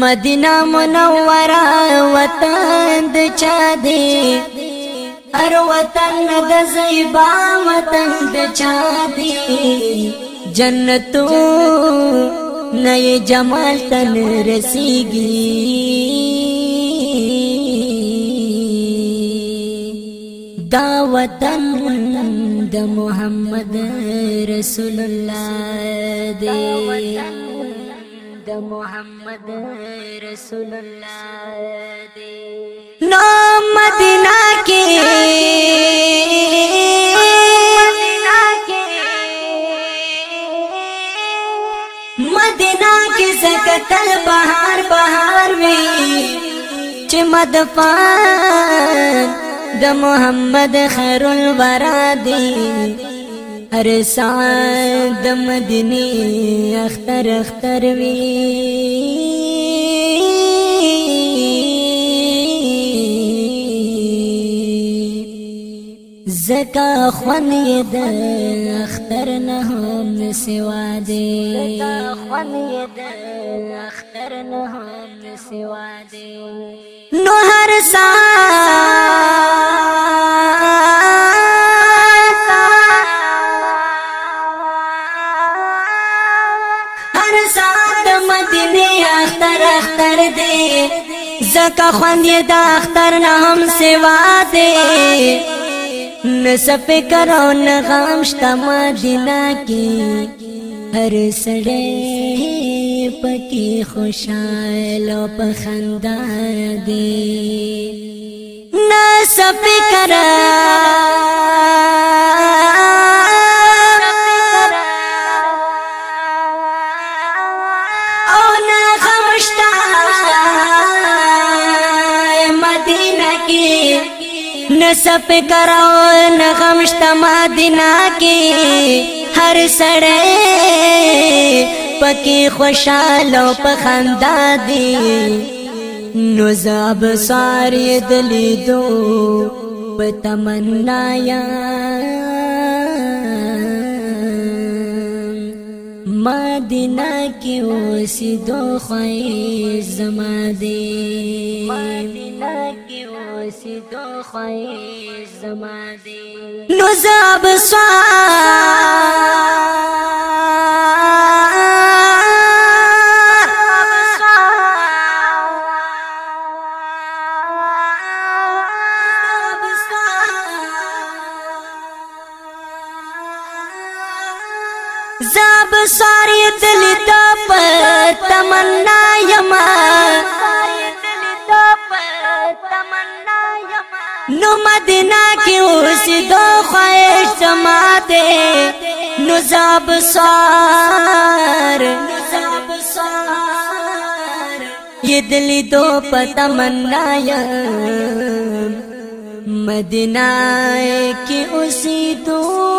مدینه منوره وطن د چا دی هر وطن د زیبا وطن د چا دی جنتو نئے جمال تن رسیگی دا وطن د محمد رسول الله دی د محمد رسول الله دی نو مدینہ کې مدینہ کې سکتل بهار بهار وی چې مدفان د محمد خیر الورا دی هر سال د مدینه اختر اختر وی زکا خوان د اختر نه هم سوا دی زکا خوان د اختر نه هم سوا دی نو هر سال هر ساعت مدینه اختر اختر دی زکا خوند یې د اختر نه هم سوا دی نسب کرو نه غم شته مدینه کې هر سړی پکې خوشاله په خندا دی نسب کرو سپ کراو نغم شتما دینا کی هر سړی پکې خوشاله په خندا دی نو زاب ساری دلی دو پتمنا یا مدینہ کې اوسې دوه خې زما دی دی نو زاب سوار زاب سوار دلی دا پر تمنا یما نو مدینہ کی اس دو خواہش سماتے نو زاب سار یہ دلی دو پتمنا یم مدینہ کی اسی دو